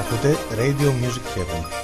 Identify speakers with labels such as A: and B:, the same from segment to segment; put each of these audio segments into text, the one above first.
A: Ακούτε Radio Music Heaven.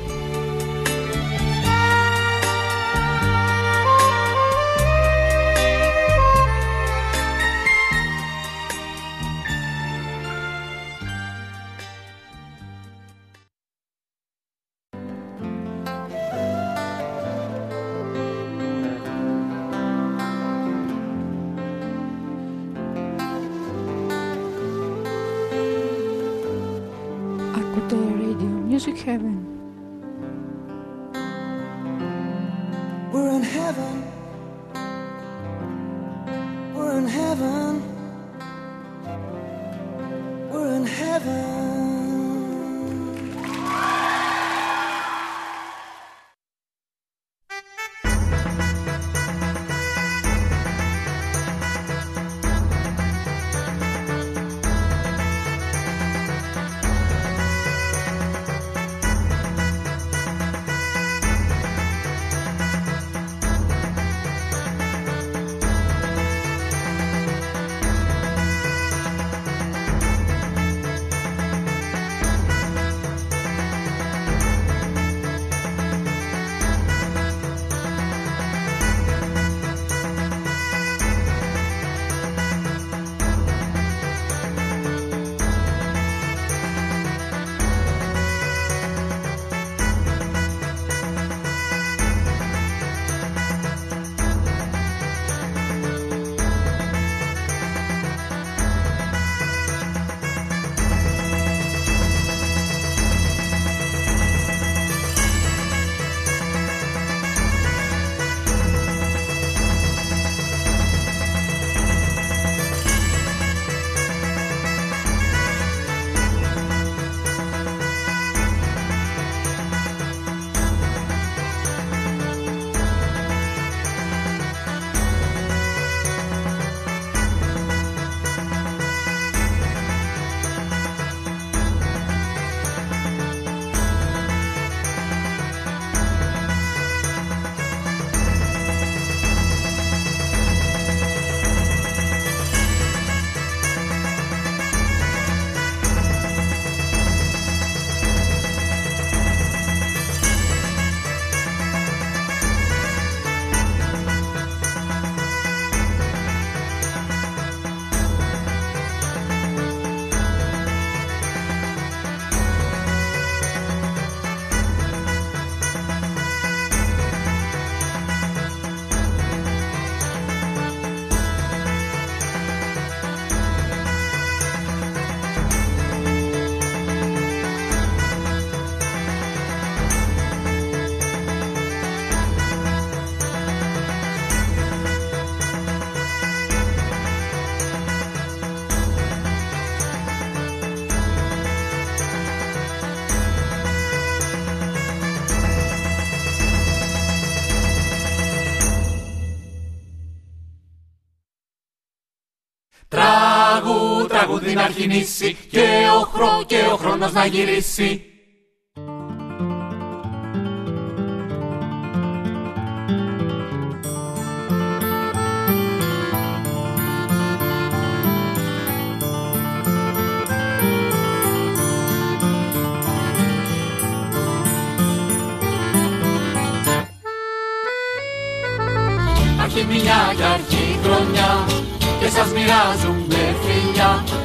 B: τραγούδι να αρχινήσει και ο, χρό, και ο χρόνος να γυρίσει. Αρχή μια και αρχή χρονιά και σας μοιράζουμε φιλιά κι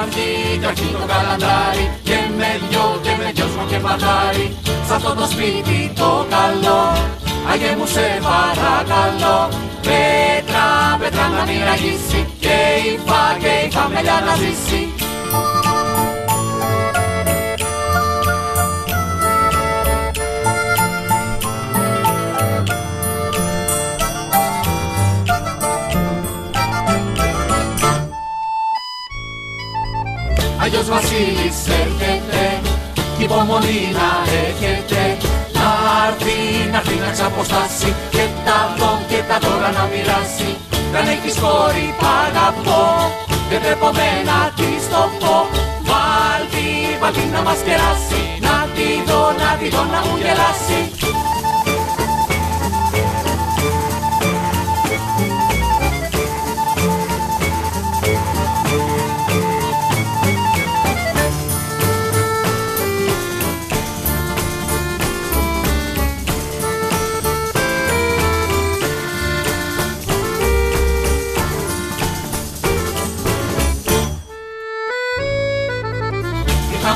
B: αρχή κι αρχή το καλαντάρι και με δυο και με δυο σου και παντάρι σ' αυτό το σπίτι το καλό Άγιε μου σε παρακαλώ. Πέτρα, πέτρα να μην ραγίσει και η φα και η φαμελιά να ζήσει Βασίλης έρχεται Κι υπομονή να έχετε. Να έρθει, να έρθει να ξαποστάσει Και τα δω και τα δώρα να μοιράσει. Δεν έχεις κόρη π' αγαπώ Δεν τρέπομαι να της το πω. Βάλτη, βάλτη να μας κεράσει Να τη δω, να τη δω να μου γελάσει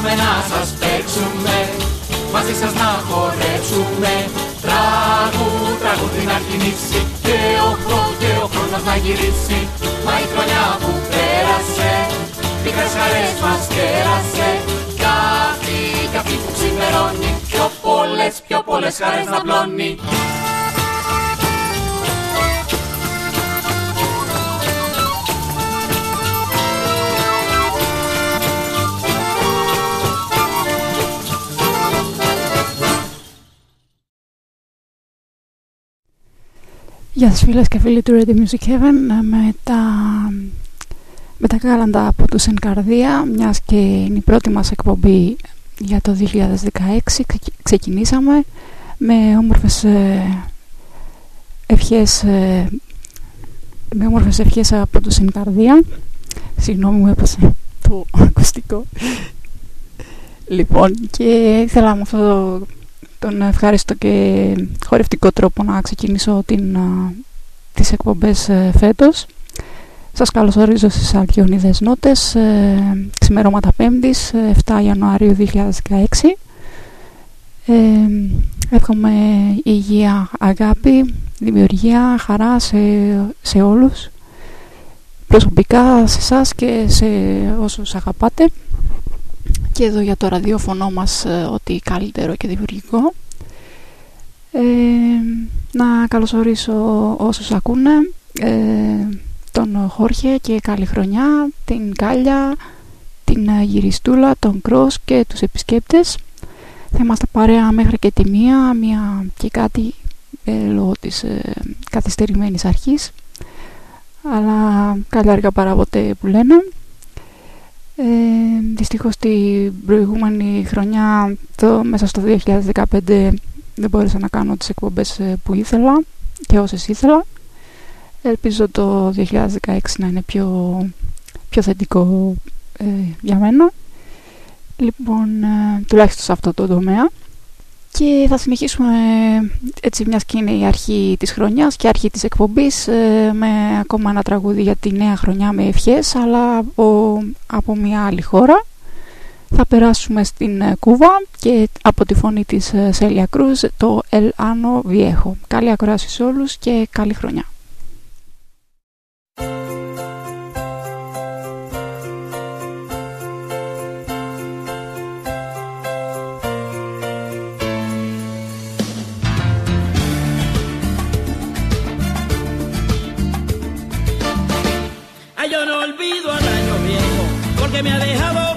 B: Ήρθαμε να σας παίξουμε Μαζί σας να χορέψουμε. Τραγού, τραγούδι να κινήσει Και ο χρόνος και ο χρόνος να γυρίσει. Μα η χρονιά που πέρασε Μικρές χαρές μας κέρασε. Κι αυτή, κι αυτή που ξημερώνει Πιο πολλές, πιο πολλές χαρές να πλώνει
C: Γεια σας φίλες και φίλοι του Radio Music Heaven. Με τα, με τα κάλαντα από τους εν καρδία μιας και είναι η πρώτη μας εκπομπή για το 2016 Ξεκι- ξεκινήσαμε με όμορφες ε, ευχές ε, με όμορφες ευχές από τους εν καρδία. Συγγνώμη μου έπασε το ακουστικό. Λοιπόν και ήθελα με αυτό το τον ευχάριστο και χορευτικό τρόπο να ξεκινήσω την, α, τις εκπομπές ε, φέτος. Σας καλωσορίζω στις Αλκιονίδες Νότες, ε, ξημερώματα 5ης, ε, 7 Ιανουαρίου 2016. Ε, εύχομαι υγεία, αγάπη, δημιουργία, χαρά σε, σε όλους. Προσωπικά σε εσάς και σε όσους αγαπάτε και εδώ για το ραδιόφωνο μας ε, ό,τι καλύτερο και δημιουργικό. Ε, να καλωσορίσω όσους ακούνε, ε, τον Χόρχε και καλή χρονιά, την Κάλια, την ε, Γυριστούλα, τον Κρός και τους επισκέπτες. Θα είμαστε παρέα μέχρι και τη μία, μία και κάτι ε, λόγω της ε, καθυστερημένης αρχής. Αλλά καλά αργά παρά ποτέ που λένε. Ε, δυστυχώς την προηγούμενη χρονιά το, μέσα στο 2015 δεν μπόρεσα να κάνω τις εκπομπές ε, που ήθελα και όσες ήθελα. Ελπίζω το 2016 να είναι πιο, πιο θετικό ε, για μένα. Λοιπόν ε, τουλάχιστον σε αυτό το τομέα και θα συνεχίσουμε έτσι μιας και είναι η αρχή της χρονιάς και αρχή της εκπομπής ε, με ακόμα ένα τραγούδι για τη νέα χρονιά με ευχές αλλά από, από μια άλλη χώρα. Θα περάσουμε στην ε, Κούβα και από τη φωνή της ε, Σέλια Κρούζ το El Ano Viejo. Καλή ακρόαση σε όλους και καλή χρονιά.
D: Me ha dejado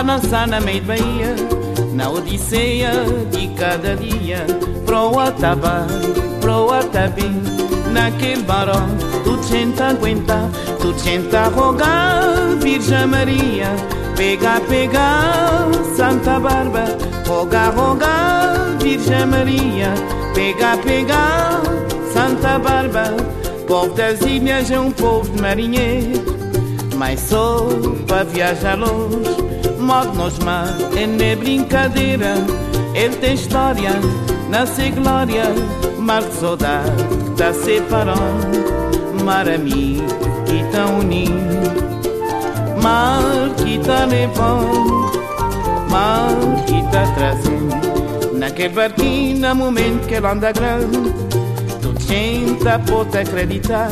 E: dançar na meia de Bahia Na odisseia de cada dia. Pro Atabar, pro Atabim Naquele barão tudo gente aguenta Tudo gente a rogar Virgem Maria. Pega, pega, Santa Barba Roga, roga, Virgem Maria. Pega, pega, Santa Barba Povo das ilhas é um povo de marinheiro. Mas só para viajar longe Modo nos mar é nem brincadeira Ele tem história, nasce glória Mar de saudade tá separando Mar amigo que tá unindo Mar que tá levando Mar que tá trazendo Naquele barquinho, no momento que ele anda grande Tudo gente pode acreditar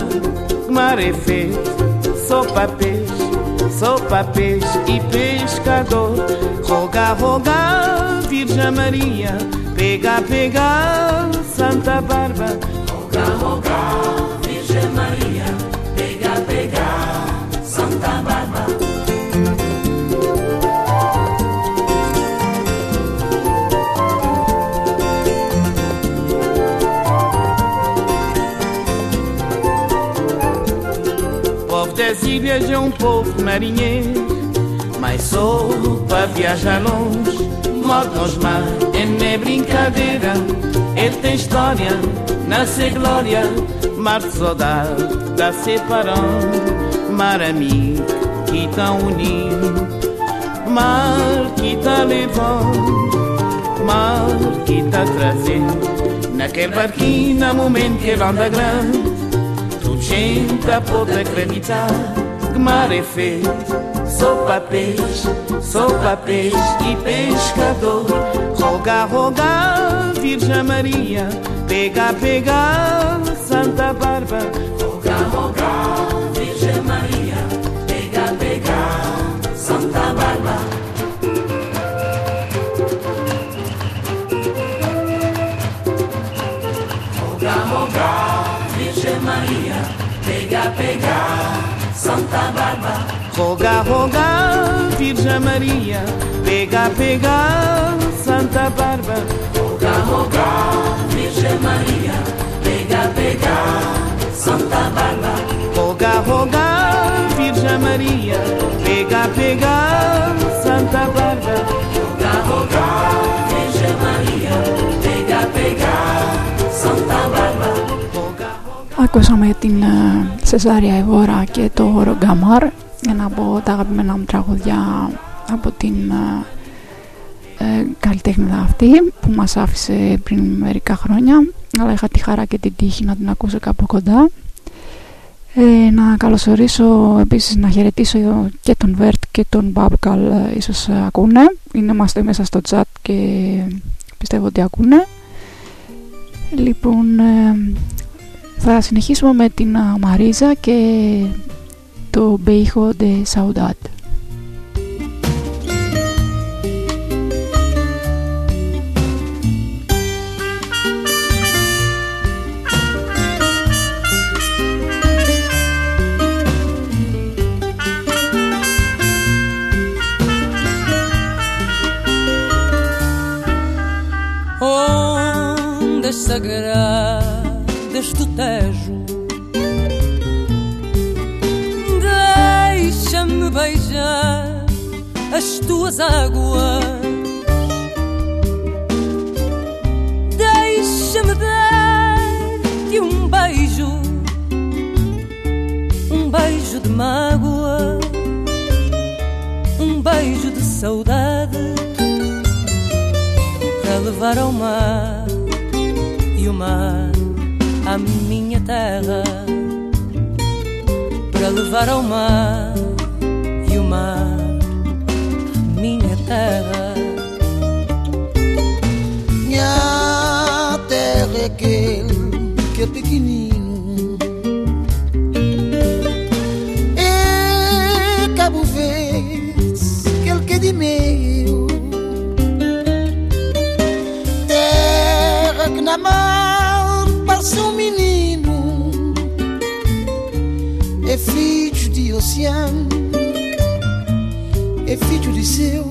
E: Que mar é feito sou para para peixe e pescador. Roga, roga, Virgem Maria, pega, pega, Santa Barba. Roga, roga, Virgem Maria, ilhas é um povo marinheiro Mas sou para viajar longe. Modo nos mar é nem brincadeira Ele tem história, nasce glória. Mar de saudade, tá separando Mar amigo que tá unindo Mar que tá levando Mar que tá trazendo. Naquele barquinho, no momento que anda grande gente pode acreditar marefê. Sopa peixe, sopa peixe e pescador. Roga, roga, Virgem Maria. Pega, pega, Santa Bárbara Santa Barba. Roga, roga, Virgem Maria, pega, pega, Santa Barba. Roga, roga, Virgem Maria, pega, pega, Santa Barba. Roga, roga, Virgem Maria, pega, pega, Santa Barba. Roga, roga, Virgem Maria, pega, pega, Santa Barba.
C: Ακούσαμε την ε, Σεζάρια Εβόρα και το Ρογκαμάρ ένα από τα αγαπημένα μου τραγουδιά από την ε, ε, καλλιτέχνηδα αυτή που μας άφησε πριν μερικά χρόνια αλλά είχα τη χαρά και την τύχη να την ακούσω κάπου κοντά. Ε, να καλωσορίσω επίσης να χαιρετήσω και τον Βέρτ και τον Μπάμπκαλ ε, ίσως ακούνε. Είναι είμαστε μέσα στο chat και πιστεύω ότι ακούνε. Λοιπόν ε, θα συνεχίσουμε με την α, Μαρίζα και το Μπέιχο de Saudade.
F: Ondas do Tejo. Deixa-me beijar as tuas águas. Deixa-me dar-te um beijo Um beijo de mágoa Um beijo de saudade Para levar ao mar E o mar à minha terra Para levar ao mar E o mar minha terra.
G: Minha terra é aquele que é pequenino. É Cabo Verde, aquele que é de meio. Terra que na mar um menino É filho de oceano é filho de seu.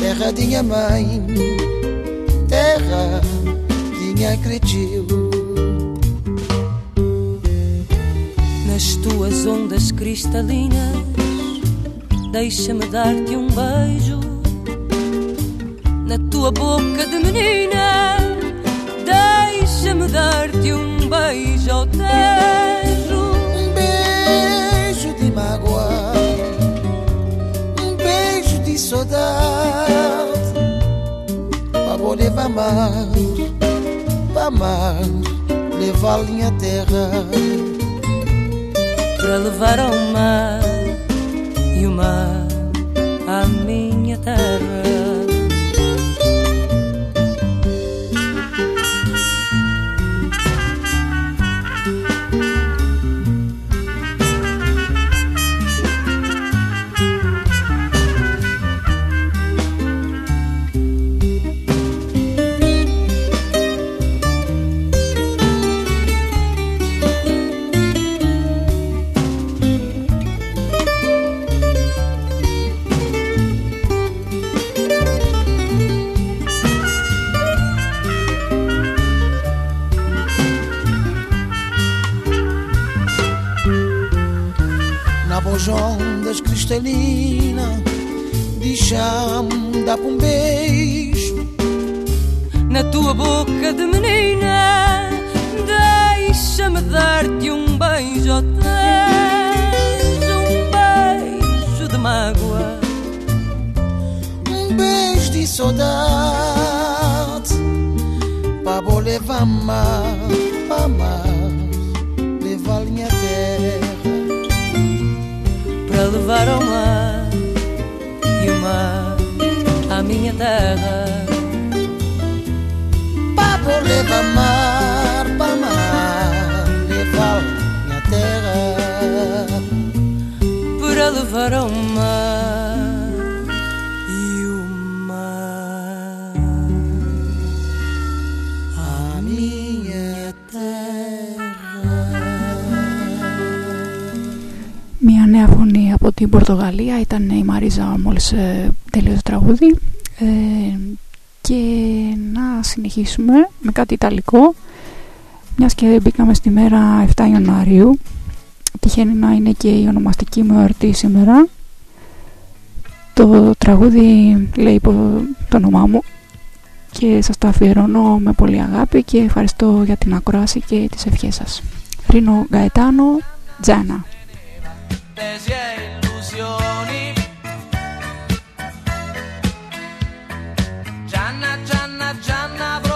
G: Terra de minha mãe, terra de minha cretiu.
F: Nas tuas ondas cristalinas, deixa-me dar-te um beijo. Na tua boca de menina, beijo ao tejo.
G: Um beijo de mágoa, um beijo de saudade. Pra vou levar mar, pra mar, levar a linha terra.
F: para levar ao mar e o mar à minha terra.
G: Cristalina, deixa-me dar um beijo.
F: Na tua boca de menina, deixa-me dar-te um beijo um beijo de mágoa.
G: Um beijo de saudade levar mar, pra mar levar
F: ao mar e o mar à minha terra.
G: Pra vou levar mar, pra mar Levar a minha terra
F: para levar ao mar
C: φωνή από την Πορτογαλία ήταν η Μαρίζα μόλις ε, τελείωσε το τραγούδι. Ε, και να συνεχίσουμε με κάτι ιταλικό. Μιας και μπήκαμε στη μέρα 7 Ιανουαρίου τυχαίνει να είναι και η ονομαστική μου εορτή σήμερα. Το τραγούδι λέει υπό το όνομά μου και σας το αφιερώνω με πολύ αγάπη και ευχαριστώ για την ακρόαση και τις ευχές σας. Ρίνο Γκαετάνο Τζάνα.
E: Attesi e illusioni. Gianna, Gianna, Gianna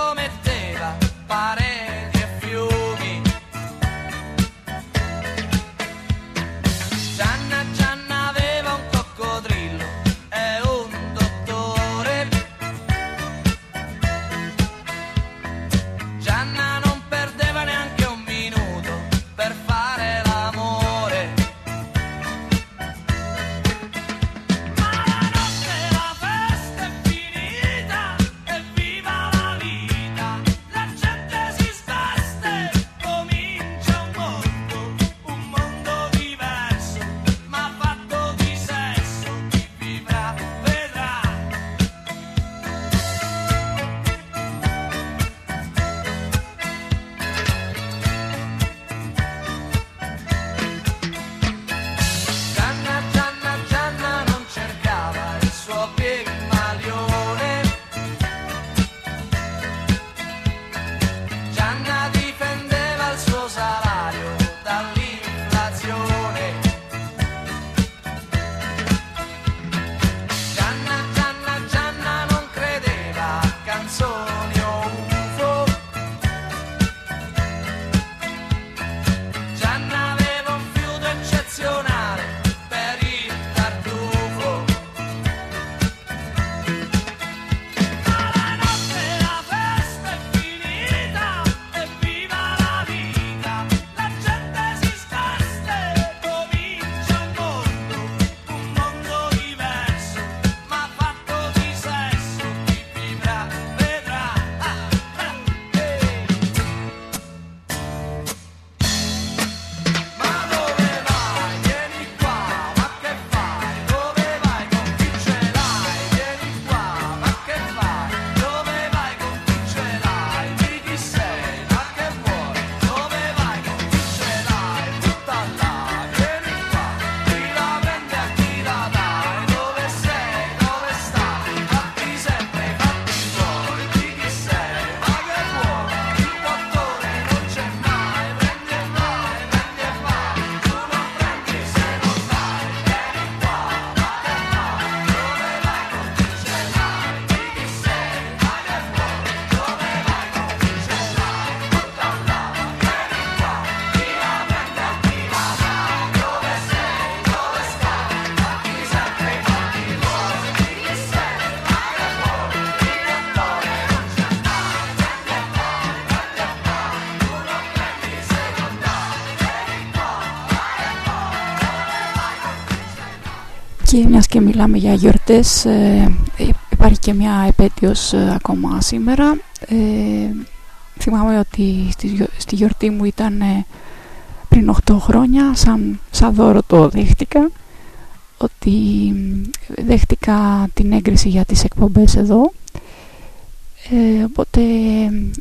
C: Και μιας και μιλάμε για γιορτές, ε, ε, υπάρχει και μια επέτειος ε, ακόμα σήμερα. Ε, θυμάμαι ότι στη, γιο- στη γιορτή μου ήταν ε, πριν 8 χρόνια, σαν, σαν δώρο το δέχτηκα, ότι μ, δέχτηκα την έγκριση για τις εκπομπές εδώ. Ε, οπότε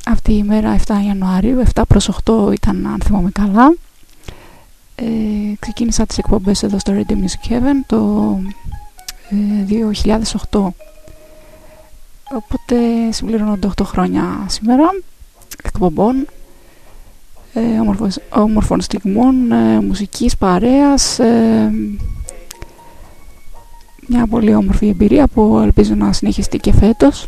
C: αυτή η μέρα 7 Ιανουαρίου, 7 προς 8 ήταν αν θυμάμαι καλά. Ε, ξεκίνησα τις εκπομπές εδώ στο Radio Music Heaven το ε, 2008. Οπότε συμπληρώνονται 8 χρόνια σήμερα εκπομπών ε, όμορφος, όμορφων στιγμών, ε, μουσικής παρέας ε, μια πολύ όμορφη εμπειρία που ελπίζω να συνεχιστεί και φέτος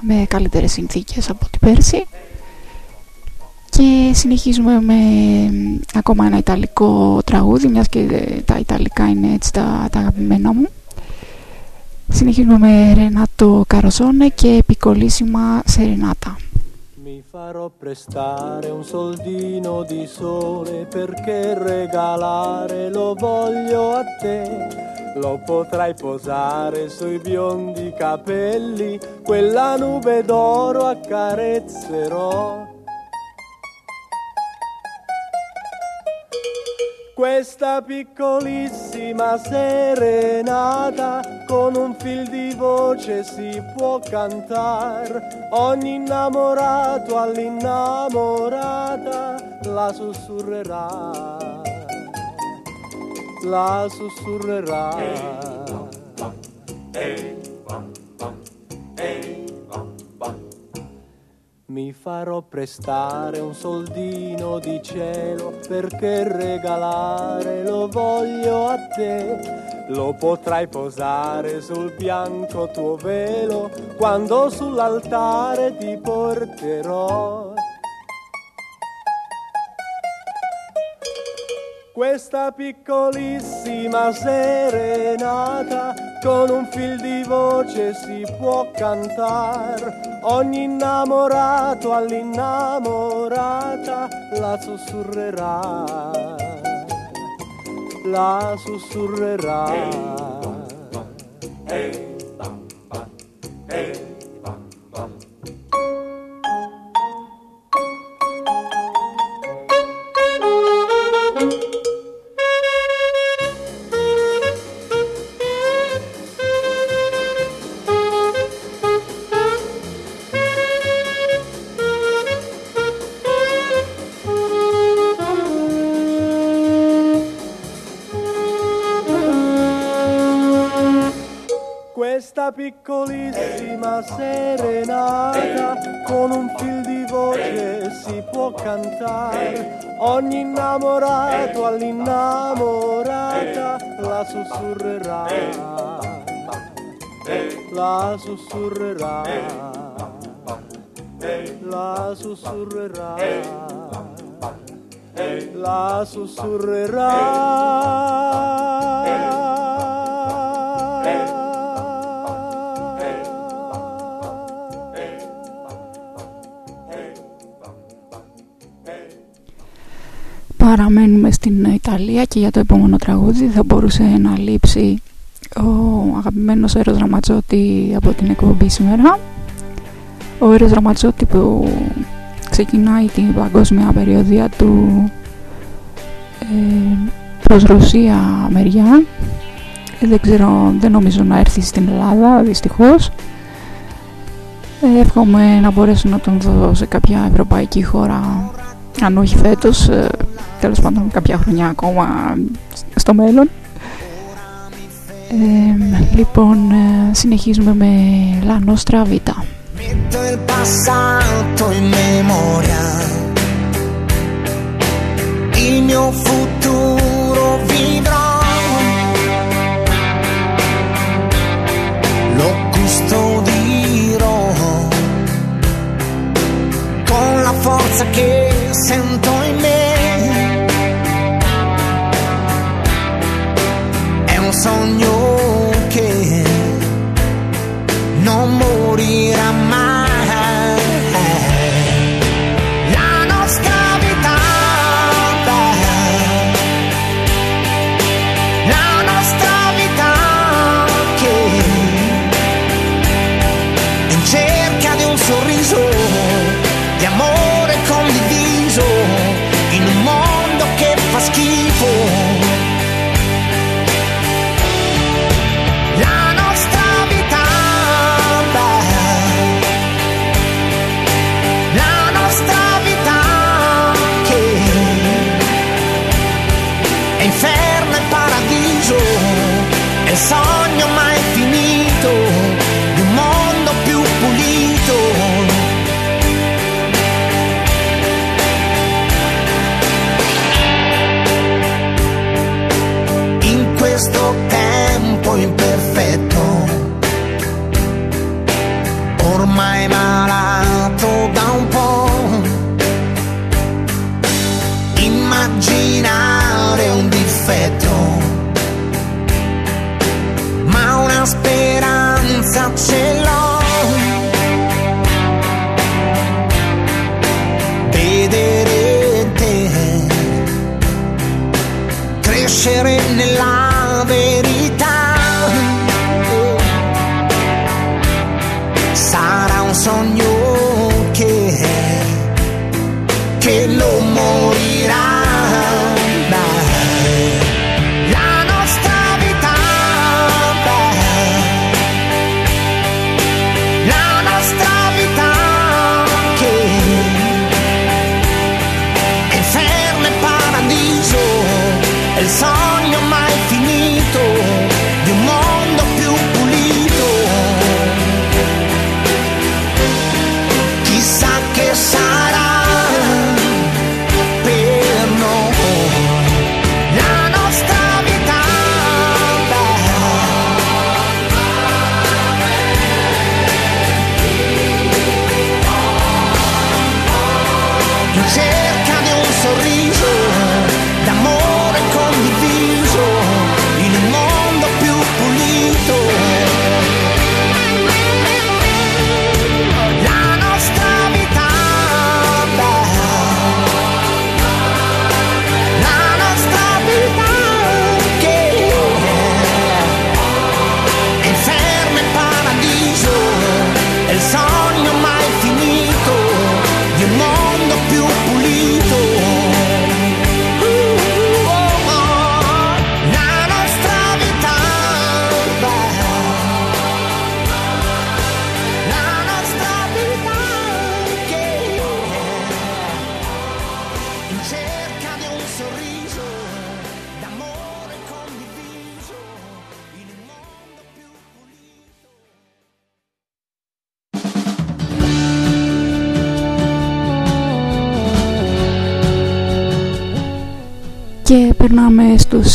C: με καλύτερες συνθήκες από την πέρσι και συνεχίζουμε με μ, ακόμα ένα ιταλικό τραγούδι μιας και ε, τα ιταλικά είναι έτσι τα, τα αγαπημένα μου συνεχίζουμε με Ρενάτο Καροζόνε και Πικολίσιμα Σερενάτα
H: Mi farò prestare un soldino di sole perché regalare lo voglio a te. Lo potrai posare sui biondi capelli, quella nube d'oro accarezzerò. Questa piccolissima serenata con un fil di voce si può cantare. Ogni innamorato all'innamorata la sussurrerà. La sussurrerà. Mi farò prestare un soldino di cielo perché regalare lo voglio a te. Lo potrai posare sul bianco tuo velo quando sull'altare ti porterò. Questa piccolissima serenata con un fil di voce si può cantare. Ogni innamorato all'innamorata la sussurrerà. La sussurrerà. Questa piccolissima serenata, con un fil di voce si può cantare. Ogni innamorato all'innamorata la sussurrerà, la sussurrerà, la sussurrerà, la
C: sussurrerà. Ιταλία και για το επόμενο τραγούδι θα μπορούσε να λείψει ο αγαπημένος Έρος Ραματζότη από την εκπομπή σήμερα. Ο Έρος Ραματζότη που ξεκινάει την παγκόσμια περιοδία του ε, προς Ρωσία μεριά. Ε, δεν ξέρω, δεν νομίζω να έρθει στην Ελλάδα δυστυχώς. Ε, εύχομαι να μπορέσω να τον δω σε κάποια ευρωπαϊκή χώρα αν όχι φέτος, ε, τέλος πάντων κάποια χρονιά ακόμα στο μέλλον. Ε, λοιπόν, ε, συνεχίζουμε με La Nostra Vita.
G: Metto il passato in memoria. Il mio futuro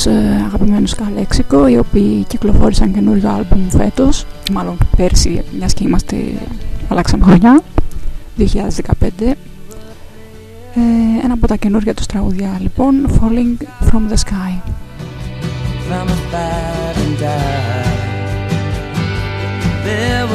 C: Ε, αγαπημένο Καλέξικο οι οποίοι κυκλοφόρησαν καινούριο άλμπουμ φέτος μάλλον πέρσι μιας και είμαστε αλλάξαμε χρονιά 2015 ε, ένα από τα καινούργια τους τραγουδιά λοιπόν Falling From The Sky
I: From. There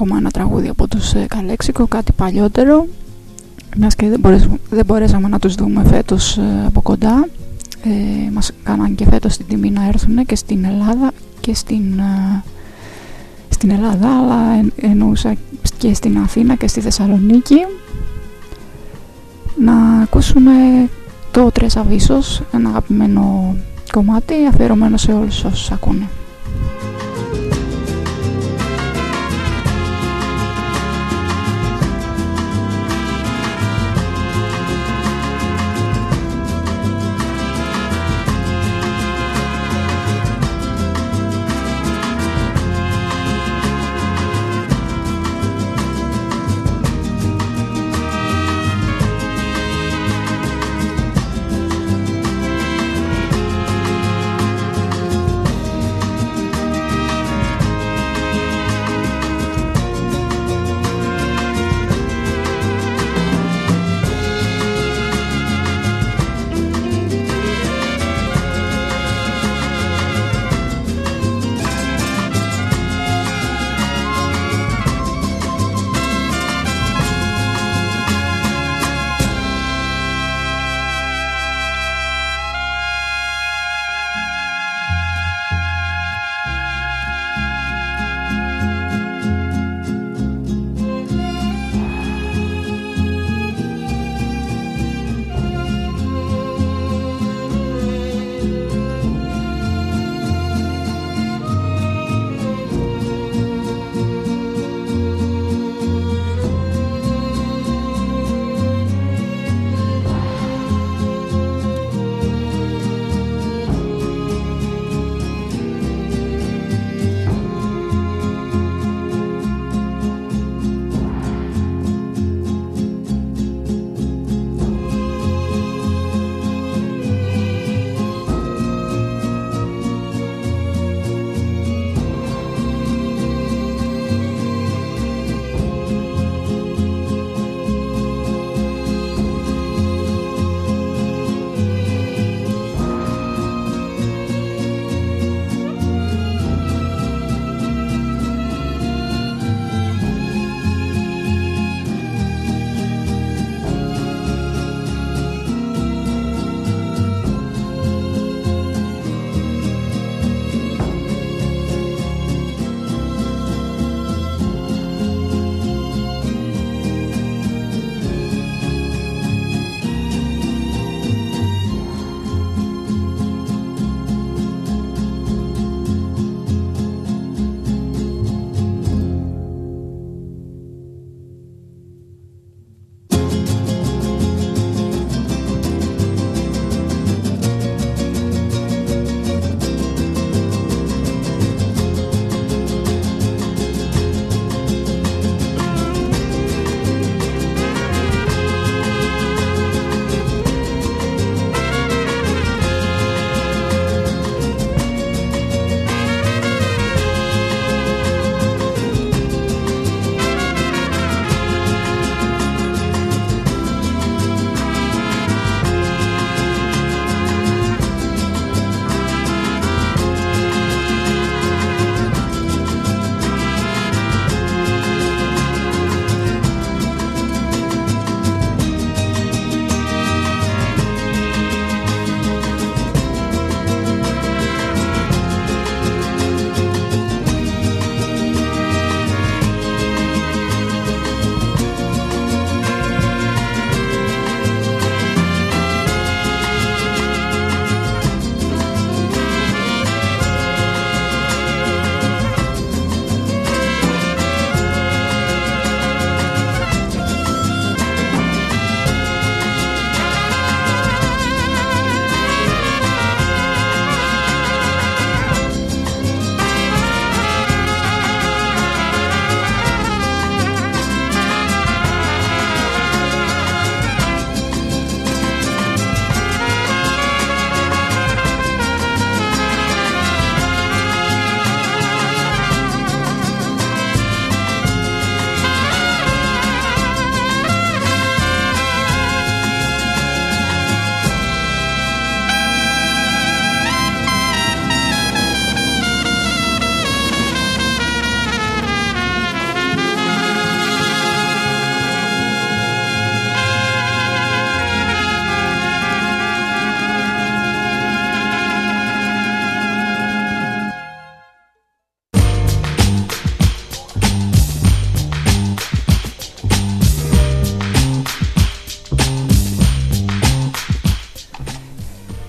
C: ακόμα ένα τραγούδι από τους ε, Καλέξικο, κάτι παλιότερο. Μιας και δεν, μπορέσαμε, να τους δούμε φέτος ε, από κοντά. Ε, μας κάναν και φέτος την τιμή να έρθουν και στην Ελλάδα και στην, ε, στην Ελλάδα αλλά εν, εννοούσα και στην Αθήνα και στη Θεσσαλονίκη. Να ακούσουμε το Τρες Αβίσος, ένα αγαπημένο κομμάτι αφιερωμένο σε όλους όσους ακούνε.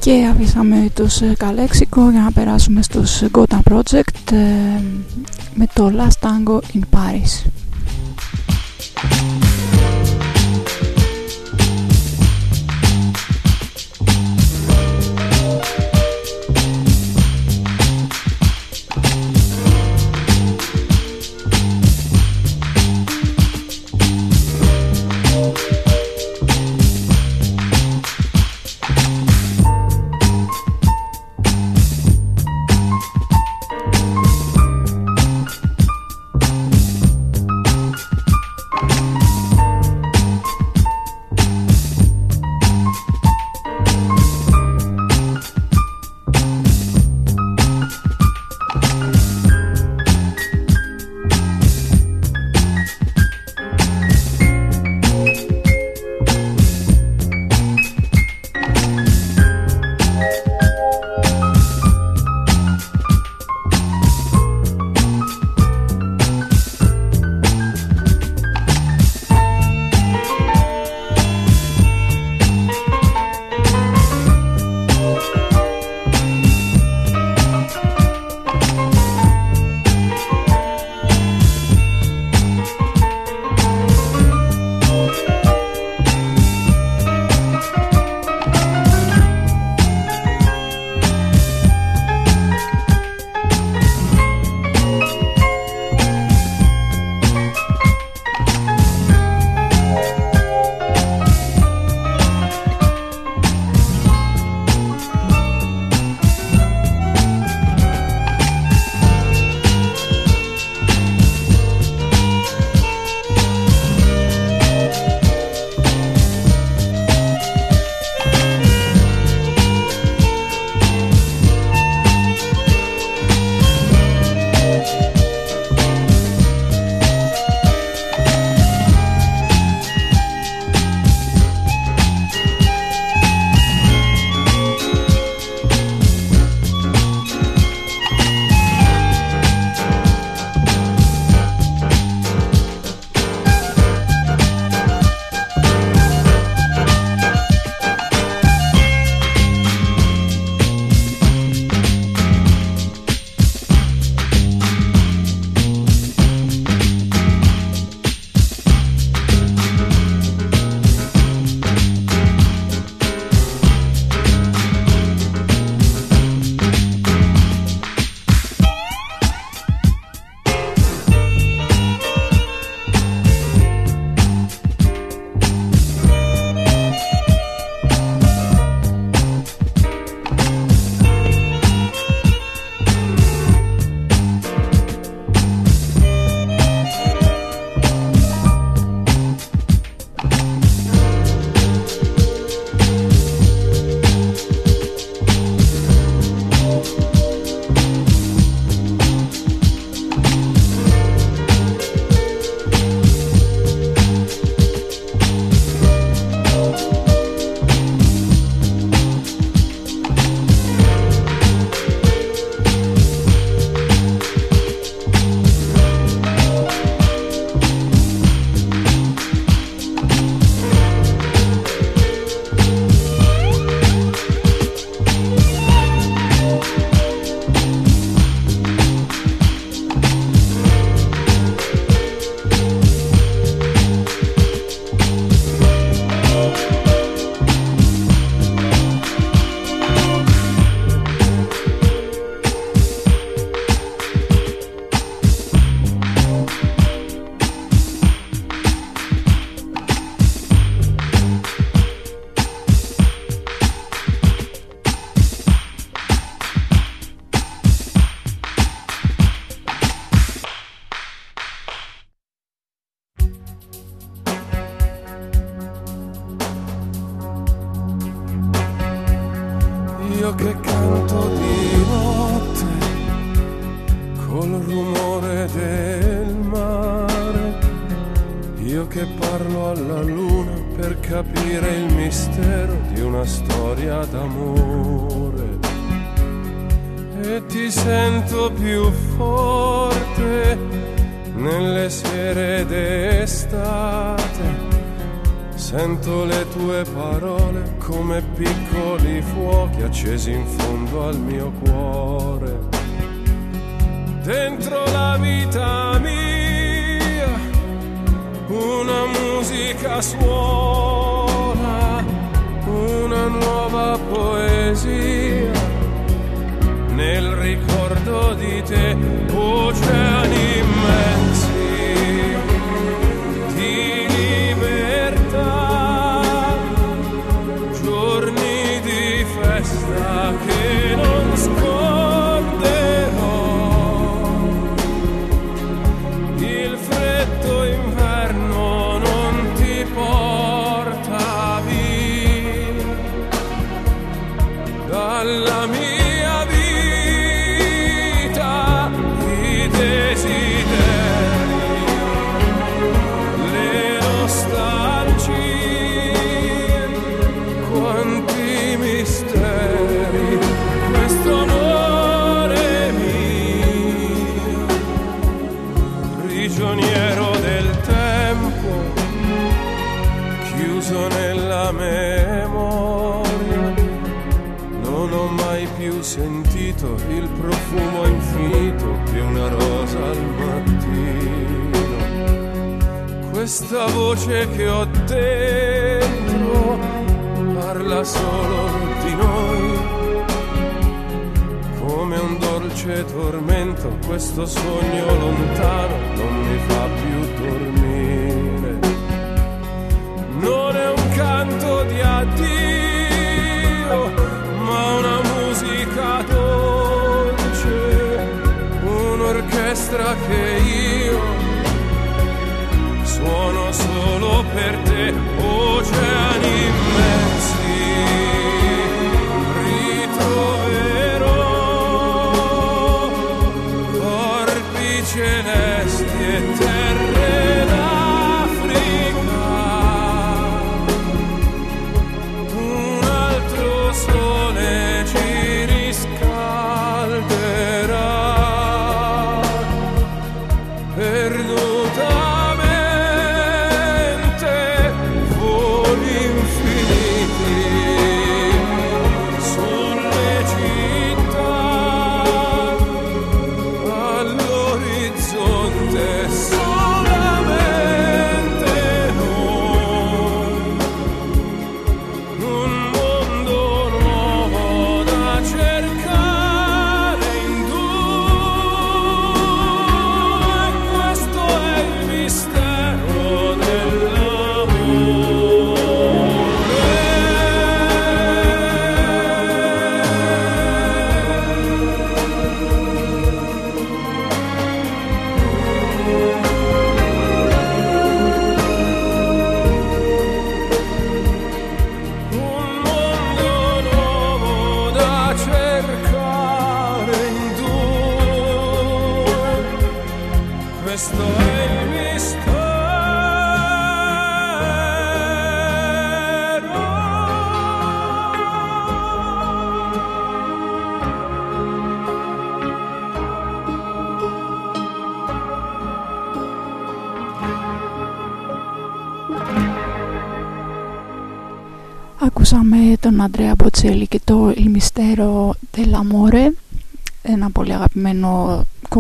J: Και αφήσαμε τους ε, Καλέξικο για να περάσουμε στους Gotham Project ε, με το Last Tango in Paris.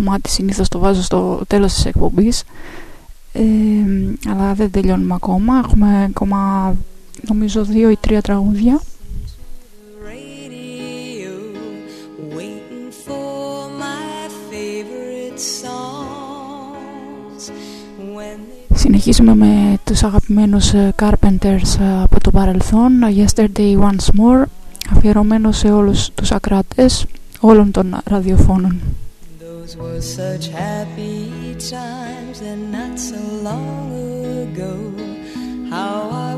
C: κομμάτι συνήθως το βάζω στο τέλος της εκπομπής, ε, αλλά δεν τελειώνουμε ακόμα. Έχουμε ακόμα νομίζω δύο ή τρία τραγούδια. Συνεχίζουμε με τους αγαπημένους ε, Carpenters ε, από το παρελθόν. Yesterday Once More αφιερωμένο σε όλους τους ακράτες όλων των ραδιοφώνων.
I: Those were such happy times and not so long ago. How I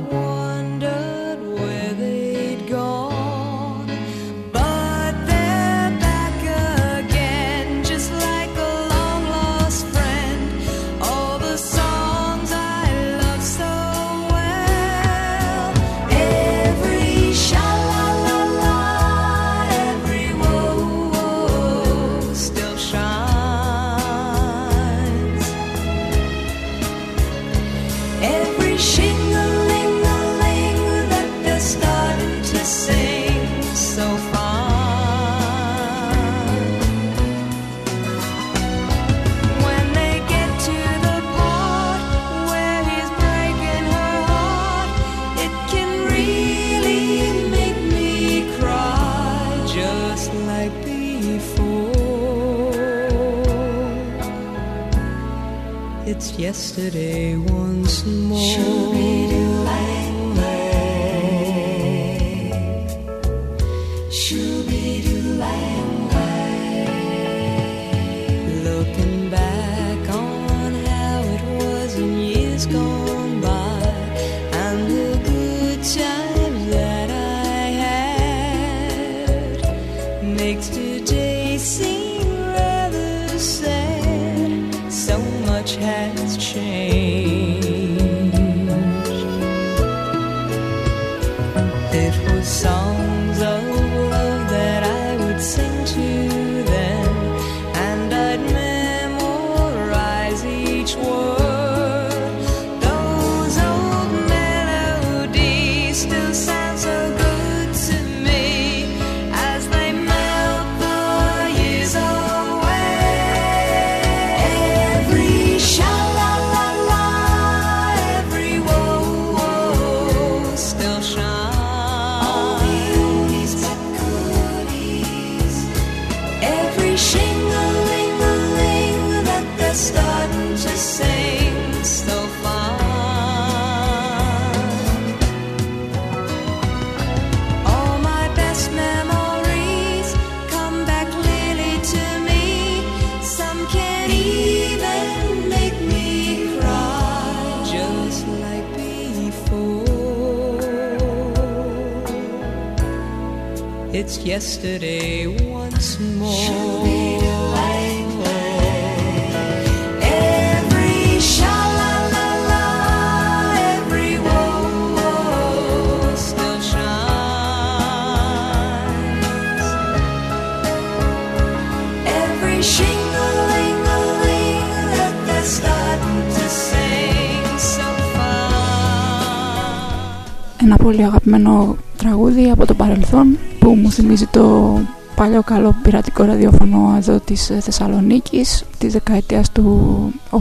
C: ένα πολύ αγαπημένο τραγούδι από το παρελθόν που μου θυμίζει το παλιό καλό πειρατικό ραδιόφωνο εδώ της ε, Θεσσαλονίκης της δεκαετίας του 80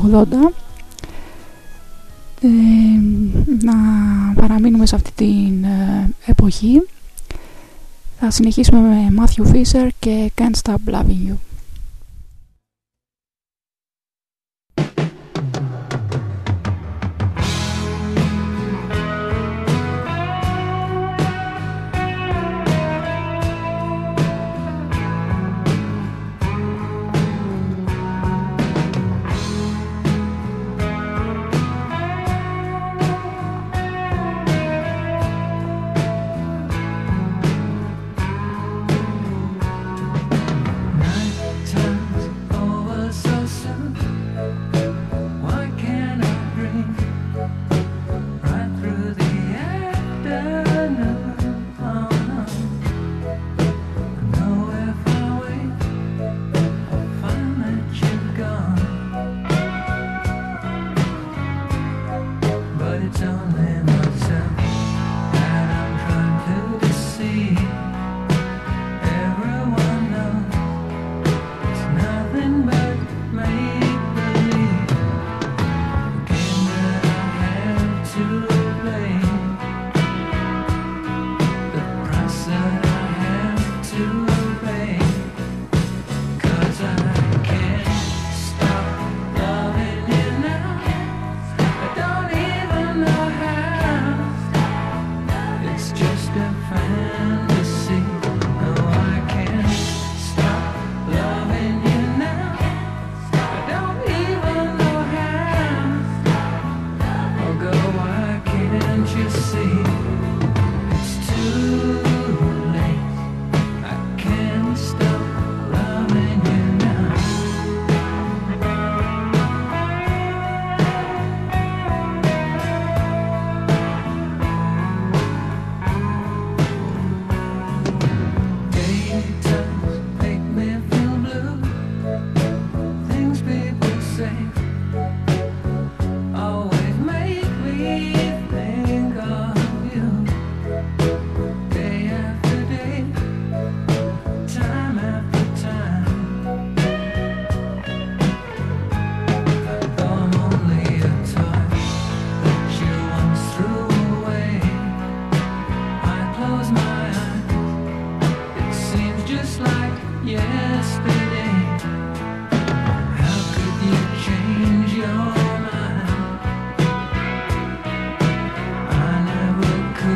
C: ε, να παραμείνουμε σε αυτή την ε, εποχή. Θα συνεχίσουμε με Matthew Fisher και Can't Stop Loving You.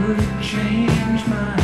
K: would change my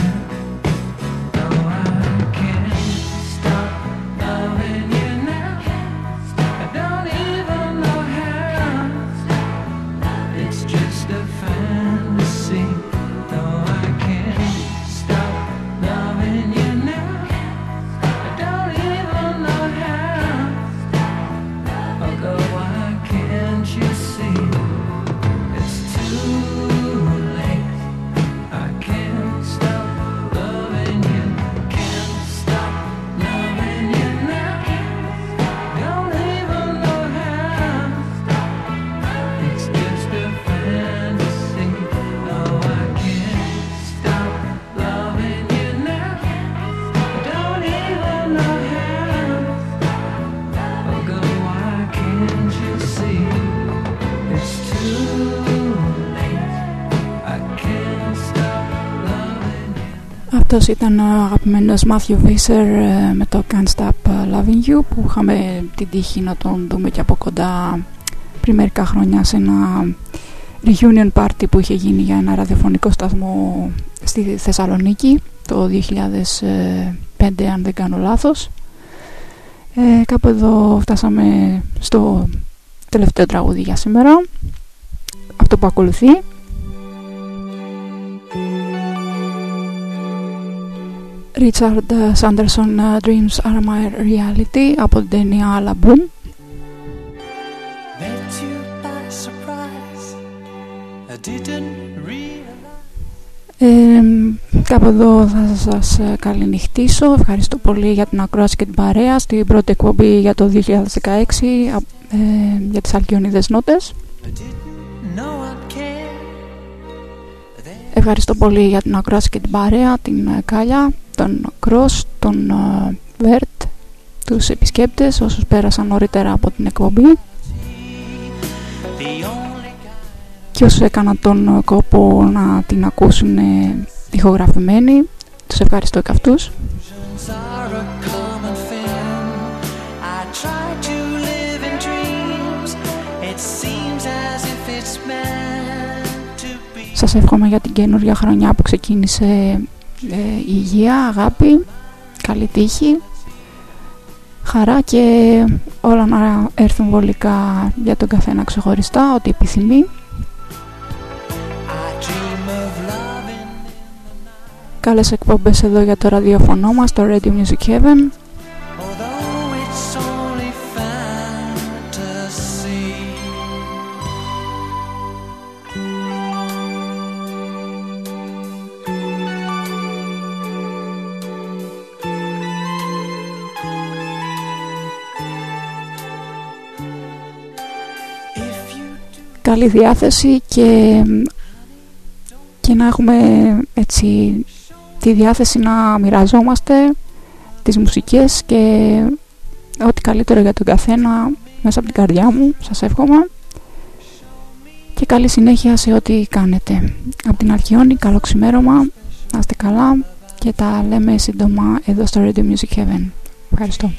C: Αυτός ήταν ο αγαπημένος Matthew Visser ε, με το Can't Stop Loving You που είχαμε την τύχη να τον δούμε και από κοντά πριν μερικά χρόνια σε ένα reunion party που είχε γίνει για ένα ραδιοφωνικό σταθμό στη Θεσσαλονίκη το 2005 αν δεν κάνω λάθος. Ε, κάπου εδώ φτάσαμε στο τελευταίο τραγούδι για σήμερα. Αυτό που ακολουθεί Richard Sanderson uh, Dreams Are My Reality από την ταινία La Boom
I: Met you by surprise. I didn't realize.
C: ε, Κάπου εδώ θα σας ε, καληνυχτήσω Ευχαριστώ πολύ για την ακρόαση και την παρέα Στην πρώτη εκπομπή για το 2016 α, ε, Για τις Αλκιονίδες Νότες
I: No one cared.
C: Ευχαριστώ πολύ για την ακρόαση και την παρέα Την ε, Κάλια, τον Κρός, τον ε, Βέρτ Τους επισκέπτες όσους πέρασαν νωρίτερα από την εκπομπή
I: The only
C: και όσους έκαναν τον ε, κόπο να την ακούσουν ε, ηχογραφημένη τους ευχαριστώ και αυτούς
I: illusions are a common thing. I try to live in dreams. It seems as if it's meant to be.
C: σας εύχομαι για την καινούργια χρονιά που ξεκίνησε ε, υγεία, αγάπη, καλή τύχη χαρά και όλα να έρθουν βολικά για τον καθένα ξεχωριστά ό,τι επιθυμεί
I: I dream of loving.
C: Καλές εκπομπές εδώ για το ραδιοφωνό μας, το Radio Music Heaven καλή διάθεση και, και να έχουμε έτσι τη διάθεση να μοιραζόμαστε τις μουσικές και ό,τι καλύτερο για τον καθένα μέσα από την καρδιά μου. Σας εύχομαι. Και καλή συνέχεια σε ό,τι κάνετε. Από την Αρχιόνη καλό ξημέρωμα. Να είστε καλά και τα λέμε σύντομα εδώ στο Radio Music Heaven. Ευχαριστώ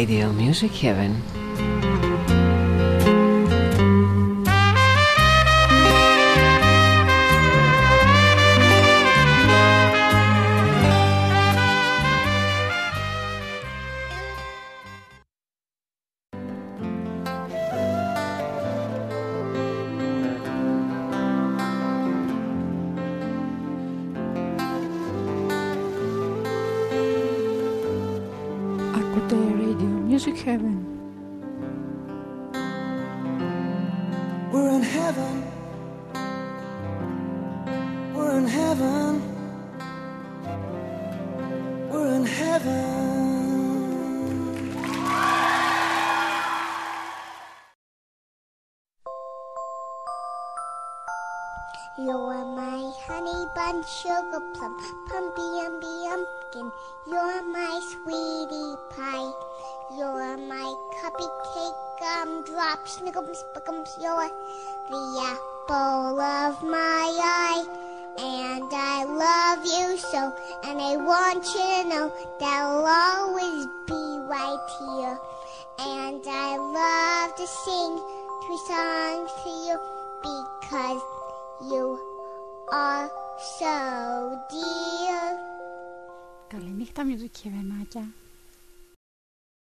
L: Radio Music Heaven.
K: belongs to you because you are so dear.
C: Καληνύχτα, μυζουκιβενάκια.